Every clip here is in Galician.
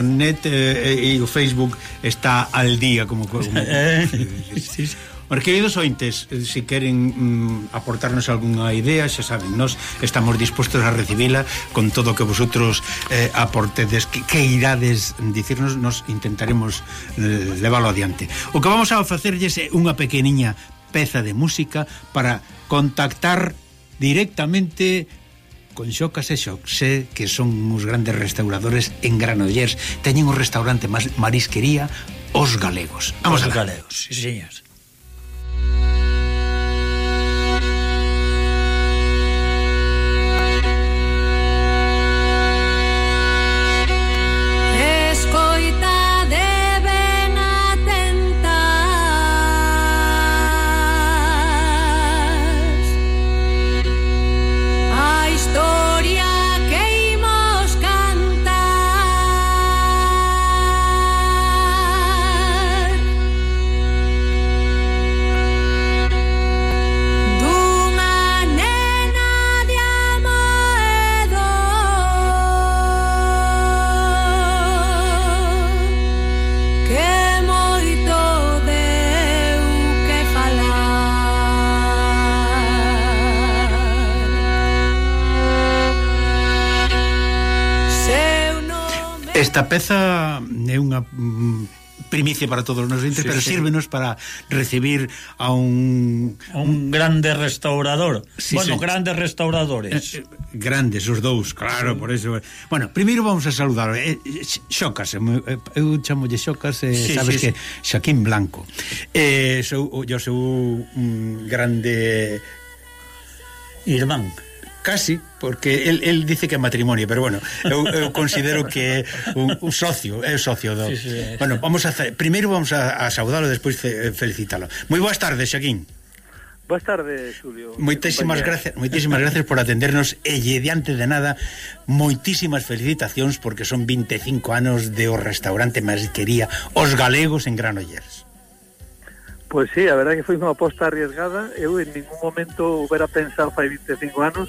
internet eh, eh, e o Facebook está al día como, como eh, sí, sí. Os queridos ointes, eh, se queren mm, aportarnos algunha idea, xa saben, nós estamos dispostos a recibila con todo o que vosotros eh, aportedes, que, que irades dicirnos, nos intentaremos eh, leválo adiante. O que vamos a facerlles é unha pequeniña peza de música para contactar directamente con Xocas e Xoxe que son uns grandes restauradores en Granollers, teñen un restaurante máis marisquería Os Galegos. Vamos os a galegos, sí, señores. Esta peza é unha mm, primicia para todos os nosos sí, pero sí. sírvenos para recibir a un... Un grande restaurador. Sí, bueno, sí. grandes restauradores. Eh, eh, grandes, os dous, claro, sí. por eso. Bueno, primeiro vamos a saludar. Eh, eh xocas, eh, eu chamo de Xocas, eh, sí, sabes sí, que. Xaquín Blanco. Eh, sou, eu sou un grande... Irmán casi, porque el, el dice que é matrimonio, pero bueno, eu, eu considero que é un, un socio, é socio do. Sí, sí, é. Bueno, vamos a primeiro vamos a, a saudalo, despois felicítalo. Moi boas tardes, Xaquín. Boas tardes, Julio. Moitísimas gracias, moitísimas gracias por atendernos e lle diante de nada moitísimas felicitacións porque son 25 anos de o restaurante Masquería Os Galegos en Granollers. Pois sí, a verdade que foi unha aposta arriesgada. Eu en ningún momento hubiera pensado fai 25 anos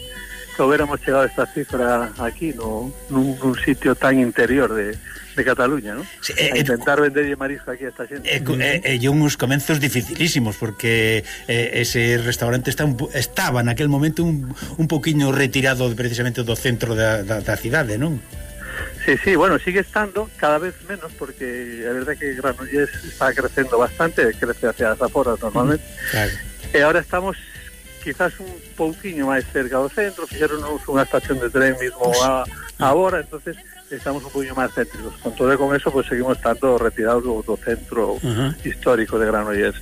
que hubiéramos chegado a esta cifra aquí, no, nun, nun sitio tan interior de, de Cataluña, ¿no? Sí, eh, a intentar eh, venderlle marisco aquí a esta xente. E eh, eh, eh, eh, uns comenzos dificilísimos porque eh, ese restaurante está un, estaba naquel momento un, un poquinho retirado precisamente do centro da, da, da cidade, non? Sí, sí, bueno, sigue estando cada vez menos porque a verdade que Granollers está crecendo bastante, crece hacia as aforas normalmente. Claro. E ahora estamos quizás un pouquiño máis cerca do centro, fixeronos unha estación de tren mismo a, agora, entonces estamos un poquinho máis céntricos. Con todo e con eso, pues, seguimos estando retirados do, do centro uh -huh. histórico de Granollers.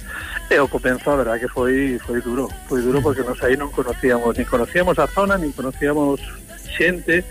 E o comezo, a verdad, que foi foi duro. Foi duro porque nos aí non conocíamos, ni conocíamos a zona, ni conocíamos xente,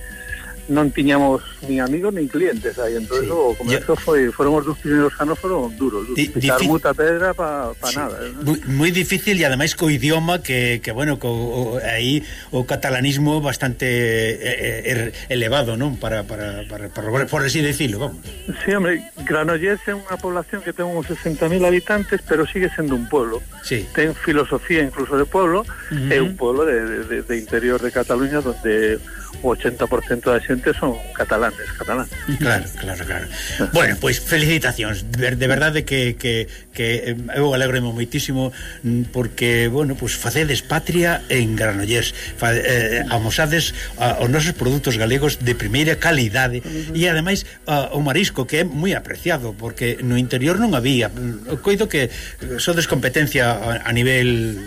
non tiñamos ni amigos ni clientes aí, entón sí. o comezo yeah. foi, foron os dos primeiros anos foron duros, Di, muita difi... pedra para pa sí. nada. ¿eh? ¿no? Muy, difícil e ademais co idioma que, que bueno, co, o, aí o catalanismo bastante eh, eh er, elevado, non? Para, para, para, para, por así decirlo, vamos. Sí, hombre, Granollers é unha población que ten uns 60.000 habitantes, pero sigue sendo un pueblo. Sí. Ten filosofía incluso de pueblo, uh -huh. é un pueblo de, de, de interior de Cataluña donde o 80% da xente son catalanes, catalanes. Claro, claro, claro. bueno, pois pues, felicitacións. De, de verdade que, que, que eh, eu alegremo moitísimo mm, porque, bueno, pois pues, facedes patria en Granollers. Fa, eh, amosades a, os nosos produtos galegos de primeira calidade uh -huh. e ademais a, o marisco que é moi apreciado porque no interior non había. Mm, coido que eh, sodes competencia a, a nivel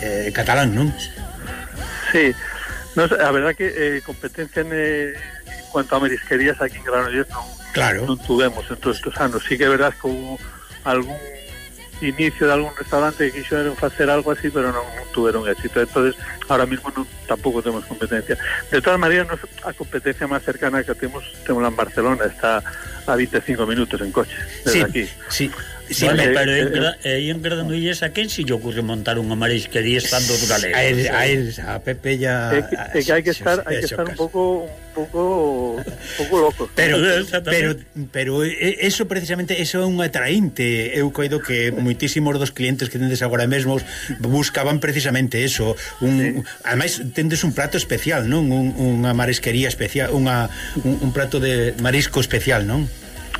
eh, catalán, non? Sí. No, sé, a verdad que eh, competencia en, eh, en cuanto a marisquerías aquí en Granollers non, Claro. non tuvemos en todos estos anos. Sí que verdad que hubo algún inicio de algún restaurante que quixeron facer algo así, pero non tuveron éxito. Entonces, ahora mismo non, tampouco temos competencia. De todas maneras, nos, a competencia máis cercana que temos, temos en Barcelona, está a 25 minutos en coche, desde Sí, aquí. sí. Sí, bueno, eh, pero en, eh, gra, eh, en Granuillas a quen se si lle ocurre montar unha marisquería estando os galegos? A, él, a, él, a Pepe ya... É que, é que hai que estar, hai que estar un pouco un pouco un pouco loco. Pero pero pero eso precisamente eso é un atraínte. Eu coido que moitísimos dos clientes que tendes agora mesmo buscaban precisamente eso, un sí. ademais tendes un prato especial, non? Un, unha marisquería especial, unha un, un prato de marisco especial, non?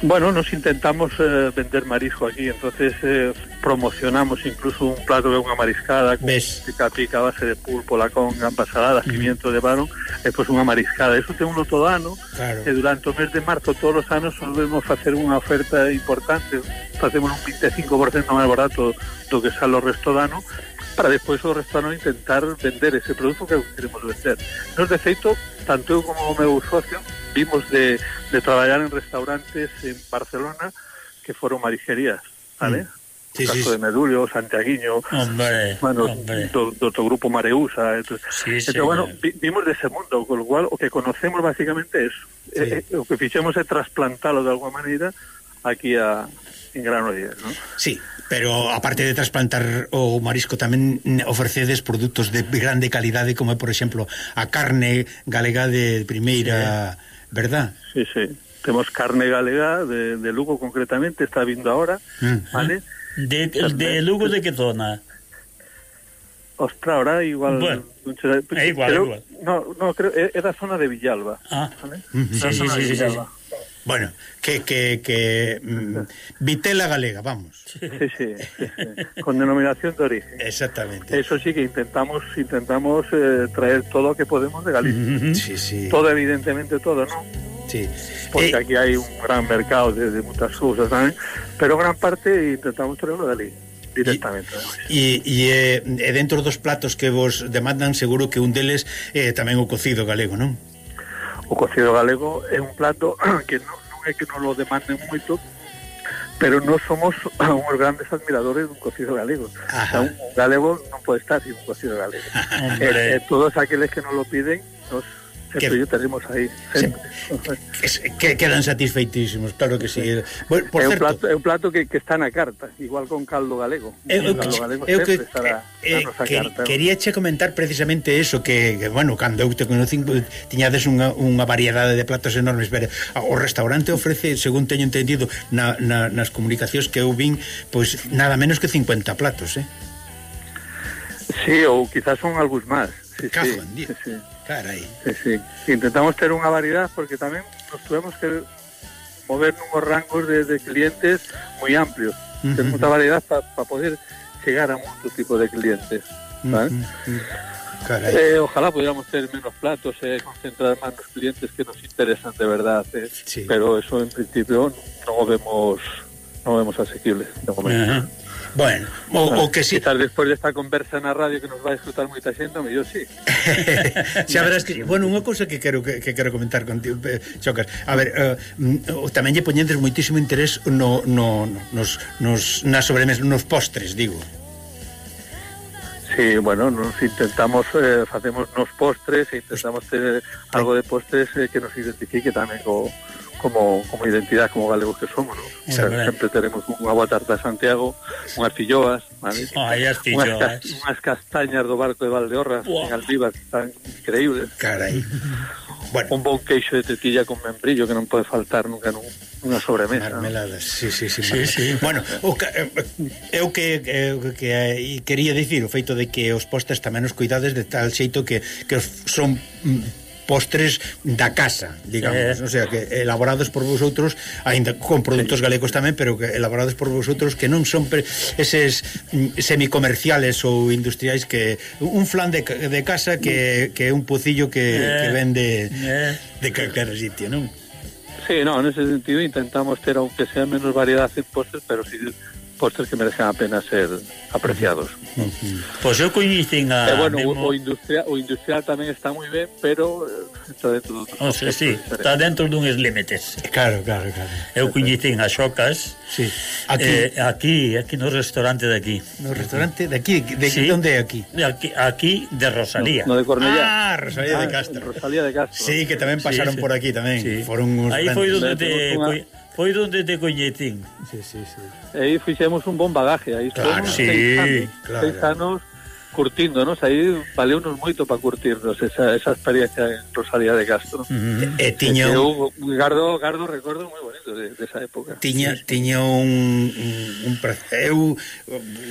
Bueno, nos intentamos eh, vender marisco aquí, entonces eh, promocionamos incluso un plato de unha mariscada con Ves. pica pica a base de pulpo, lacón, gamba salada, pimiento de varón, e pois unha mariscada. Eso ten un todo ano, Claro. e durante o mes de marzo todos os anos solvemos facer unha oferta importante, facemos un 25% máis barato do que sale o resto do ano, para despois o ano intentar vender ese produto que queremos vender. Nos de feito, tanto eu como o meu socio vimos de, de traballar en restaurantes en Barcelona que foron marisquerías, vale? Mm. Sí, caso sí. de Medulio, Santiaguiño, hombre, bueno, hombre. Do, do outro grupo Mareusa, eh, entonces, sí, entonces, sí, bueno, vi, vimos dese ese mundo, con lo cual o que conocemos básicamente es sí. eh, eh, o que fixemos é trasplantalo de alguma maneira aquí a en Granollers, ¿no? Sí, pero aparte de trasplantar o marisco tamén ofrecedes produtos de grande calidade como é, por exemplo, a carne galega de primeira sí verdad? Sí, sí. Temos carne galega de, de Lugo concretamente, está vindo ahora, Mm. ¿vale? De, de Lugo de que zona? Ostra, ahora igual... Bueno, é igual, creo, igual. No, no, creo, é da zona de Villalba. Ah. Sí, sí, zona sí, de sí. Bueno, que, que, que mm, vitela galega, vamos. Sí, sí, sí, sí, con denominación de origen. Exactamente. Eso sí que intentamos intentamos eh, traer todo lo que podemos de Galicia. Sí, sí. Todo, evidentemente, todo, ¿no? Sí. Porque eh... aquí hay un gran mercado de, de muchas cosas tamén, pero gran parte intentamos traerlo de Galicia directamente. E, e, eh, e dentro dos platos que vos demandan, seguro que un deles eh, tamén o cocido galego, non? O cocido galego é un plato que non é que non lo demanden moito, pero non somos uns grandes admiradores dun cocido galego. Ajá. O sea, un, un galego non pode estar sin un cocido galego. Eh, eh, todos aqueles que nos lo piden, nos que, eso teremos aí sempre. Se, que, que quedan satisfeitísimos, claro que sí. sí. Bueno, por é, un certo, plato, é un plato que, que está na carta, igual con caldo galego. Eh, eh, eu, caldo galego eu que, estará eh, que, carta. Quería che comentar precisamente eso, que, que bueno, cando eu te conocín, tiñades unha, unha variedade de platos enormes, pero o restaurante ofrece, según teño entendido, na, na, nas comunicacións que eu vin, pois nada menos que 50 platos, eh? Sí, ou quizás son algúns máis. Sí, Cajo, sí, sí, sí. Sí, sí. Intentamos tener una variedad porque también nos tuvimos que mover unos rangos de, clientes muy amplios. Uh -huh. Tenemos mucha variedad para pa poder llegar a muchos tipos de clientes. Eh, ojalá pudiéramos tener menos platos, eh, concentrar más los clientes que nos interesan de verdad. Eh. Pero eso en principio no vemos, no vemos asequible de momento. Bueno, o, o que si... Quizás despois desta conversa na radio que nos vai disfrutar moita xente, mellor sí. Xa verás que... Bueno, unha cousa que quero que, que quero comentar contigo, eh, Chocas. A ver, uh, tamén lle poñendes moitísimo interés no, no, nos, nos, nas sobremes, nos postres, digo. Sí, bueno, nos intentamos, eh, facemos nos postres e intentamos ter algo de postres eh, que nos identifique tamén co, como, como identidade como galegos que somos, ¿no? O sea, sempre teremos unha boa tarta de Santiago, unhas filloas, vale? Ai, as filloas. Unhas, cas, unhas castañas do barco de Valdeorras, wow. en Aldivas, tan increíbles. Carai. Bueno. Un bon queixo de tetilla con membrillo que non pode faltar nunca nun, unha sobremesa. Marmeladas, ¿no? sí, sí, sí. sí, sí. Bueno, o que, eh, eu que, que, que eh, quería dicir o feito de que os postes tamén os cuidades de tal xeito que, que son mm, postres da casa, digamos, eh. o sea, que elaborados por vosotros, aínda con produtos galegos tamén, pero que elaborados por vosotros que non son pre, eses mm, semicomerciales ou industriais que un flan de, de casa que, que é un pocillo que, eh. que vende eh. de calquera sitio, non? Sí, no, en ese sentido intentamos ter aunque sea menos variedade en postres, pero si sí postres que merecen a pena ser apreciados. Uh -huh. Pois eu coñecín a... Eh, bueno, mesmo... o, industrial, o industrial tamén está moi ben, pero eh, está dentro do... O sea, sí, está dentro duns límites. Claro, claro, claro. Eu coñecín a Xocas sí. aquí. Eh, aquí, aquí no restaurante de aquí. No restaurante de aquí, de, de sí. onde é aquí? De aquí, aquí de Rosalía. No, no de Cornellá. Ah, Rosalía ah, de Castro. Rosalía de Castro. Sí, que tamén pasaron sí, sí. por aquí tamén. Sí. Foron uns Aí foi onde... Te foi donde te coñecín. Sí, sí, sí. E aí fixemos un bon bagaje, aí claro, sí, seis anos, claro. seis anos curtíndonos, aí valeunos moito para curtirnos esa, esa experiencia en Rosalía de Castro. Mm. E tiña un gardo, gardo recordo moi bonito de, de esa época. Tiña tiña un, un, un eu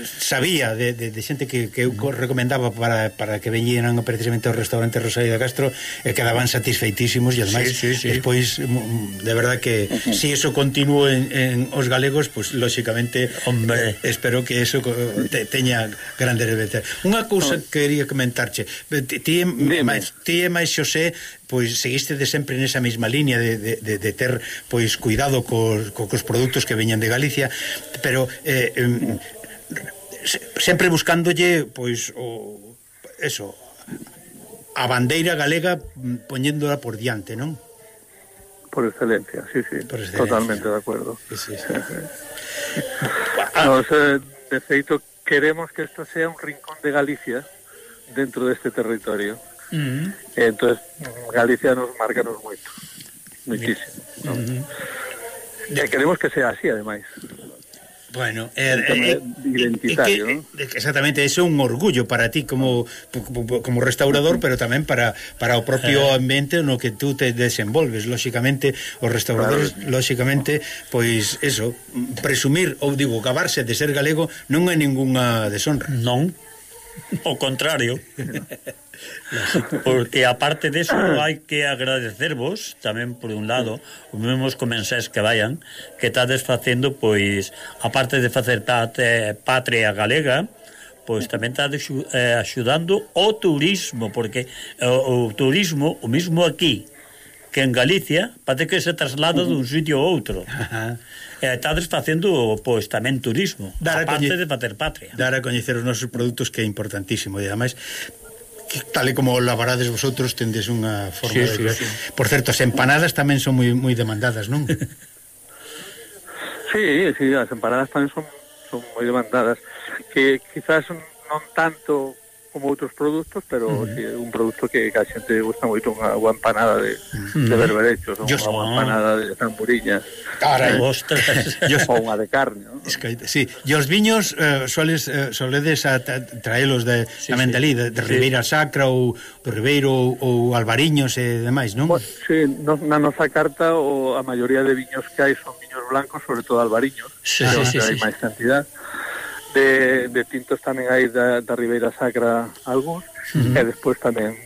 sabía de, de, de xente que, que eu recomendaba para, para que veñeran precisamente ao restaurante Rosalía de Castro e quedaban satisfeitísimos e ademais sí, sí, sí. despois mm, de verdad que si eso continúa en, en os galegos, pois pues, lóxicamente hombre, eh, espero que eso te, teña grandes betas. Unha cousa que quería comentarche. Ti, máis, ti e máis Xosé, pois seguiste de sempre nesa mesma liña de, de, de, de ter pois cuidado cos, cos produtos que veñan de Galicia, pero eh, eh, sempre buscándolle pois o eso a bandeira galega mm, poñéndola por diante, non? Por excelencia, sí, sí, por excelencia. totalmente de acordo. Sí, sí. sí. Ah. Nos, eh, de feito queremos que esto sea un rincón de Galicia dentro de este territorio. Uh -huh. Entonces, Galicia nos marca nos moito, muchísimo. ¿no? Uh -huh. E queremos que sea así, ademais. Bueno, er, eh, identitario, eh, que, eh, exactamente, eso é un orgullo para ti como como restaurador, pero tamén para para o propio ambiente no que tú te desenvolves, lóxicamente os restauradores claro. lóxicamente pois eso, presumir ou digo, gabarse de ser galego non é ningunha deshonra. Non, o contrario. Porque aparte de eso hai que agradecervos tamén por un lado os mesmos comensais que vayan que estades facendo pois aparte de facer tate, patria galega pois tamén está eh, axudando o turismo porque o, o turismo o mismo aquí que en Galicia parece que se traslada dun sitio a outro. Ajá. E estades facendo, pois, tamén turismo, dar a aparte de facer patria. Dar a coñecer os nosos produtos que é importantísimo, e ademais que, tal e como laborades vosotros tendes unha forma sí, de... Sí, sí. Por certo, as empanadas tamén son moi moi demandadas, non? sí, sí, as empanadas tamén son, son moi demandadas que quizás non tanto como outros produtos, pero mm. sí, un produto que, que a xente gusta moito unha boa empanada de, de berberechos, unha boa empanada de zamburiñas. Carai, eh, ostras. ou unha de carne, ¿no? Es que, sí, e os viños eh, soles, eh, soledes a traelos de sí, tamén sí. de, de Ribeira sí. Sacra ou do Ribeiro ou, ou Albariños e demais, non? Pues, sí, no, na nosa carta o a maioría de viños que hai son viños blancos, sobre todo albariños, sí, pero sí, sí, hai sí, máis cantidad de, de tintos tamén hai da, da Ribeira Sacra algúns, uh -huh. e despois tamén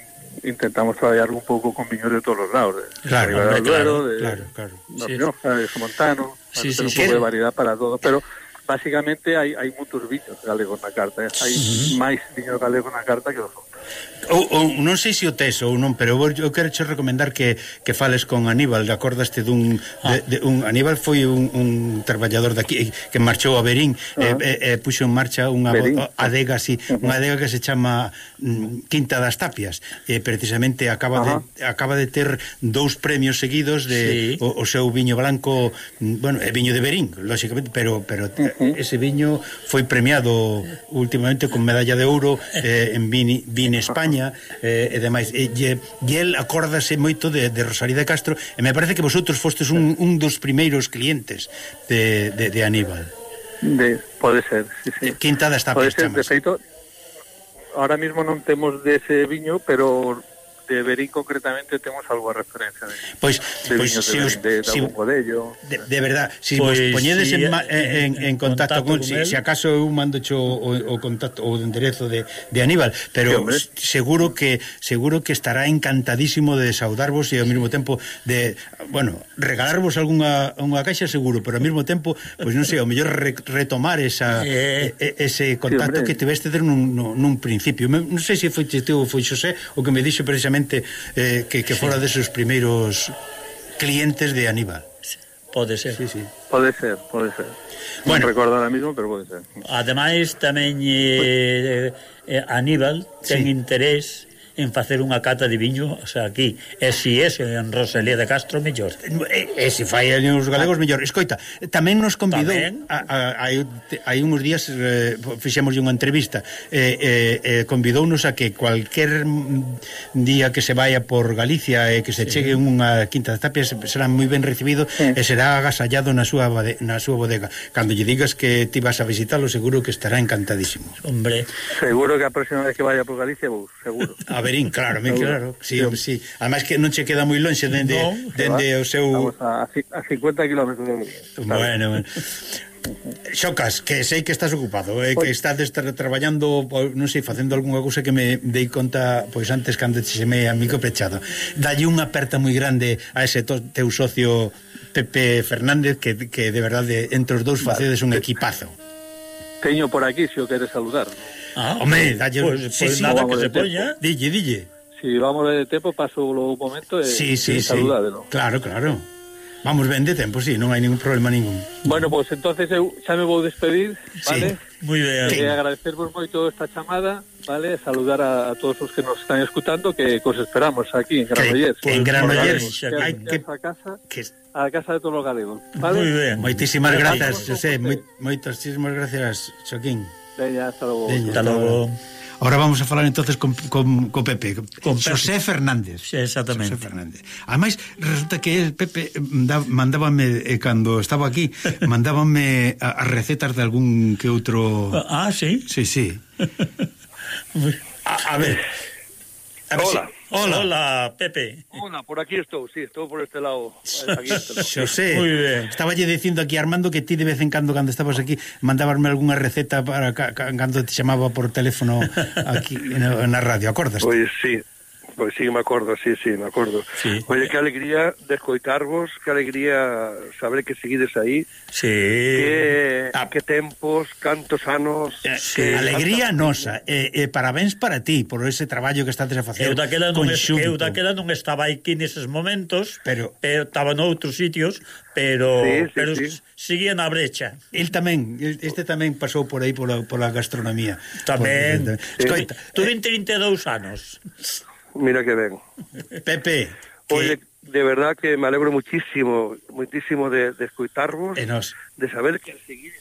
intentamos traballar un pouco con viños de todos os lados. De, claro, de hombre, Duero, claro, de, claro, claro. De sí. Rioja, de Somontano, sí, sí, un sí, pouco sí. de variedad para todo, pero básicamente hai, hai moitos viños galegos na carta, eh? hai uh -huh. máis viños galegos na carta que os ou, ou non sei se o tes ou non, pero eu, eu quero che recomendar que, que fales con Aníbal, acordaste dun ah. de, de, un Aníbal foi un, un traballador daqui eh, que marchou a Berín uh -huh. e, e, puxo en marcha unha Berín. adega así, uh -huh. unha adega que se chama mm, Quinta das Tapias, e precisamente acaba uh -huh. de acaba de ter dous premios seguidos de sí. o, o seu viño blanco, mm, bueno, é viño de Berín, lógicamente, pero pero uh -huh. ese viño foi premiado últimamente con medalla de ouro eh, en Vini, Vini en España eh, e demais e, e, e el acórdase moito de, de Rosalía de Castro e me parece que vosotros fostes un, un dos primeiros clientes de, de, de Aníbal de, pode ser sí, sí. Quinta das pode pode ser, chamas. de feito ahora mismo non temos dese viño pero de Berín concretamente temos algo a referencia de, pois, de pois, viños si de, os, de, de si, de, de verdad, si pois, vos poñedes si, en, en, en contacto, contacto con, con si, si acaso eu mando cho o, o contacto o enderezo de, de Aníbal, pero sí, seguro que seguro que estará encantadísimo de saudarvos e ao mesmo tempo de, bueno, regalarvos algunha unha caixa seguro, pero ao mesmo tempo pois non sei, ao mellor re, retomar esa, eh, eh ese contacto sí, hombre. que tiveste nun, nun, nun principio. Non sei se foi Teo ou foi Xosé o que me dixo precisamente xente eh, que, que fora sí. deses primeiros clientes de Aníbal. Pode ser. Sí, sí. Pode ser, pode ser. Bueno, non recordo ahora mismo, pero pode ser. Ademais, tamén eh, eh, eh, Aníbal ten sí. interés en facer unha cata de viño o sea, aquí. E si é en Rosalía de Castro, mellor. Eh, eh, e, e se fai os galegos, mellor. Escoita, tamén nos convidou... Tamén... Hai uns días eh, fixemos unha entrevista. Eh, eh, eh, convidounos a que cualquier día que se vaya por Galicia e eh, que se sí. chegue unha quinta de tapia será moi ben recibido sí. e será agasallado na súa, na súa bodega. Cando lle digas que ti vas a visitarlo, seguro que estará encantadísimo. Hombre. Seguro que a próxima vez que vaya por Galicia vou, seguro. a Averín, claro, ben claro. Sí, sí. sí. Además que non che queda moi lonxe dende no, dende o seu a, a 50 km de Bueno, bueno. Xocas, que sei que estás ocupado, eh, que pois- estás tra traballando, non sei, facendo algunha cousa que me dei conta pois antes cando che me amigo pechado. Dalle unha aperta moi grande a ese teu socio Pepe Fernández que, que de verdade entre os dous facedes un equipazo. Teño por aquí se o queres saludar. ¿no? Ah, home, dalle pues, sí, sí, nada que se poña. Dille, dille. Si vamos de tempo, paso un momento e, sí, sí, e saludadelo. Claro, claro. Vamos ben de tempo, sí, non hai ningún problema ningún. Bueno, pois pues, entonces eu xa me vou despedir, vale? Sí, moi ben. E eh, agradecervos moito esta chamada, vale? Saludar a, a todos os que nos están escutando, que cos esperamos aquí en Granollers. Que, que en Granollers, hai que... A casa, que... a casa de todos os galegos, vale? Moi ben. Moitísimas grazas, José, moitísimas grazas, Xoquín. Veña, hasta logo. Veña, hasta logo. Ahora vamos a falar entonces con, con, con Pepe, con Pepe. José Fernández. Sí, exactamente. José Fernández. Además, resulta que el Pepe mandábame, eh, cando estaba aquí, mandábame as recetas de algún que outro... Ah, ah, sí? Sí, sí. a, a ver... A ver Hola. Si... Hola. Hola, Pepe. Hola, por aquí estou, sí, estou por este lado. Aquí Xosé, estaba lle dicindo aquí Armando que ti de vez en cando, cando estabas aquí, mandabasme algunha receta para cando te chamaba por teléfono aquí na, na radio, acordaste? Pois pues, sí, Pois sí, me acordo, sí, sí, me acordo. Sí. Oye, que alegría de escoitarvos, que alegría saber que seguides aí. Sí. Que, ah. que tempos, cantos anos... Eh, sí. que alegría nosa, e eh, eh, parabéns para ti por ese traballo que estás a facer eu daquela non, conxunto. Eu daquela non estaba aquí neses momentos, pero, pero estaba noutros sitios, pero, sí, sí, pero sí. seguía na brecha. El tamén, este tamén pasou por aí pola, pola gastronomía. Tamén. Por, tamén. Escoita, sí. tuve 32 anos. Mira que ben. Pepe. Oye, que... de verdad que me alegro muchísimo, muchísimo de, de escuitarvos, nos, de saber que seguir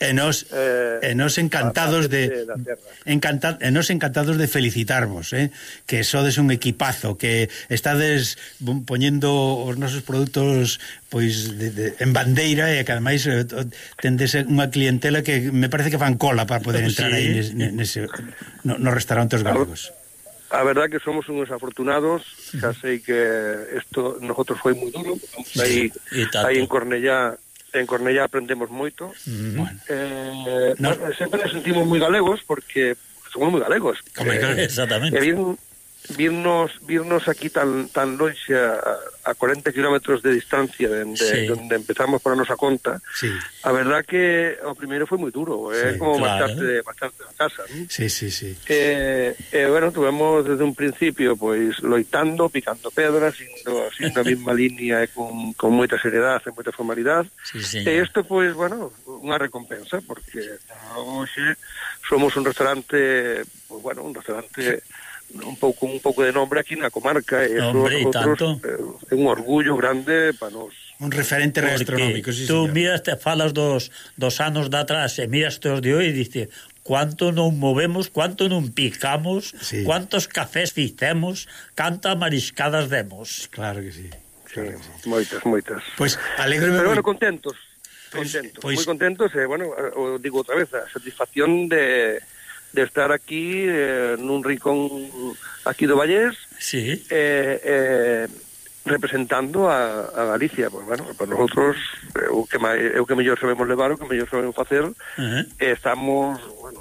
E nos, eh, e nos encantados de, de encanta, e nos encantados de felicitarvos, eh, que sodes un equipazo, que estades poñendo os nosos produtos pois de, de, en bandeira e que ademais eh, tendes unha clientela que me parece que fan cola para poder entrar sí. aí nes, nese, no, nos restaurantes galegos. A verdad que somos unos afortunados, xa sei que isto nosotros foi moi duro, aí, aí en Cornellá en Cornellá aprendemos moito. Eh, bueno. eh, no. Sempre nos sentimos moi galegos porque somos moi galegos. Como, eh, exactamente. Eh, virnos virnos aquí tan tan lonxe a, a 40 kilómetros de distancia dende sí. onde empezamos por a nosa conta. Sí. A verdad que o primeiro foi moi duro, é eh? sí, como claro. marcharte de marcharte da casa, ¿no? Sí, sí, sí. Eh, eh bueno, tuvemos desde un principio pois pues, loitando, picando pedras, indo así a mesma línea e con, con moita seriedade, e moita formalidade. Sí, sí. E isto pois, pues, bueno, unha recompensa porque hoxe somos un restaurante, pues, bueno, un restaurante un pouco un pouco de nombre aquí na comarca eh, e Hombre, nosotros, tanto. é un orgullo grande para nós. Un referente gastronómico, sí, Tú señor. miras, te falas dos, dos anos de atrás eh, e miras os de hoy e dices cuánto non movemos, cuánto non picamos, sí. cuántos cafés fizemos canta mariscadas demos. Claro que sí. Claro que sí. Moitas, moitas. Pois, pues, alegro Pero bueno, contentos. Contentos, pois, pues, pois... moi contentos, e, eh, bueno, o digo outra vez, a satisfacción de de estar aquí eh, nun rincón aquí do Vallés sí. eh, eh, representando a, a Galicia pues, bueno, para nosotros eh, o que, ma, é o que mellor sabemos levar o que mellor sabemos facer uh -huh. e estamos bueno,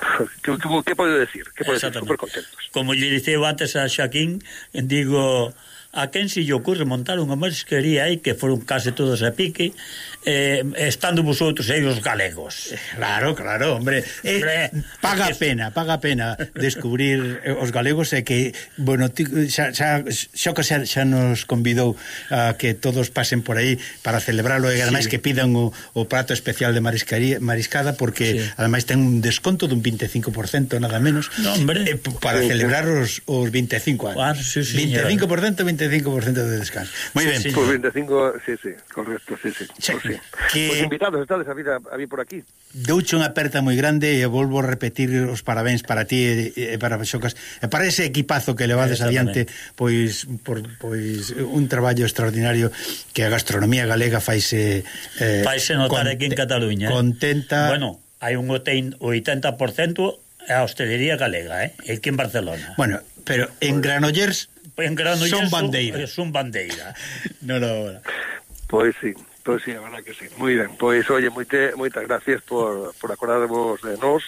que, que, que podo decir? Que podo decir? Super contentos. Como lle diceu antes a Xaquín, digo a quen se lle ocurre montar unha marisquería aí que foron case todos a pique eh, estando vosotros aí os galegos eh, claro, claro, hombre, eh, hombre paga es... pena, paga pena descubrir eh, os galegos e eh, que bueno, ti, xa, xa, xa, xa, xa nos convidou a que todos pasen por aí para celebrarlo e ademais sí. que pidan o, o prato especial de mariscaría, mariscada porque sí. ademais ten un desconto dun 25% nada menos no, hombre. Eh, para celebrar os, os 25 anos ah, sí, sí, 25% 25 25% de descanso. Moi ben. Sí, pues 25, sí, sí, correcto, sí, sí. sí, pues sí. Que... Pues invitados estades a vir, a, a vir por aquí. Douche unha aperta moi grande e volvo a repetir os parabéns para ti e, e para Xocas, e para ese equipazo que levades eh, adiante, pois por, pois un traballo extraordinario que a gastronomía galega faise eh, faise notar aquí en Cataluña. Eh? Contenta. Bueno, hai un 80% a hostelería galega, eh? Aquí en Barcelona. Bueno, pero en Granollers encarando son iso, bandeira. Eh, son bandeira. no, no, Pois sí. Pois sí, a verdad que sí. Moi ben. Pois, oye, moite, moitas gracias por, por acordarvos de nós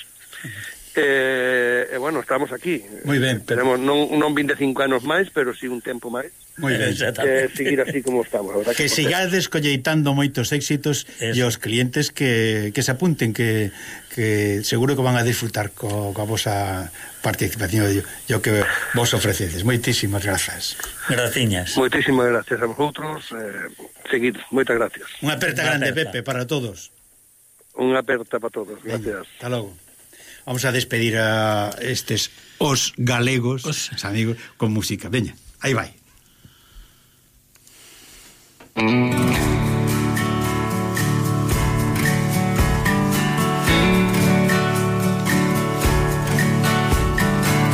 E, eh, eh, bueno, estamos aquí. Moi ben. Pero... Tenemos non, non 25 anos máis, pero si sí un tempo máis. Moi ben, eh, eh, seguir así como estamos. Que, que sigades colleitando moitos éxitos Eso. e os clientes que, que se apunten, que, que seguro que van a disfrutar co, coa vosa participación e o que vos ofrecedes. Moitísimas grazas. Graciñas. Moitísimas gracias a vosotros. Eh, seguid, moitas gracias. Unha aperta grande, aperta. Pepe, para todos. Unha aperta para todos. Gracias. Hasta logo. Vamos a despedir a estes os galegos, Os- os amigos, con música. Veña, aí vai.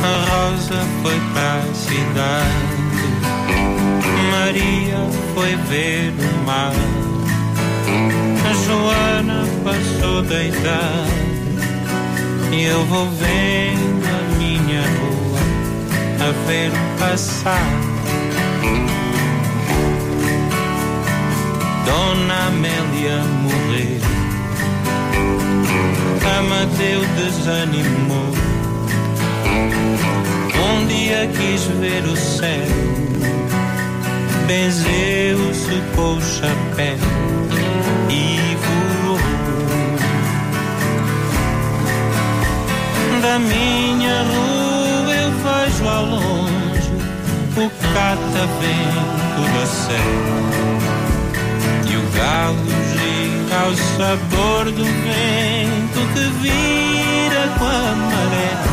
A Rosa foi para a cidade, Maria foi ver o mar, a Joana passou da idade, e eu vou vendo a minha rua a ver passar. Dona Amélia morreu, Amadeu desanimou. Um dia quis ver o céu, benzeu-se com o chapéu Da minha rua eu vejo ao longe o catavento da serra e o galo gira ao sabor do vento que vira com a maré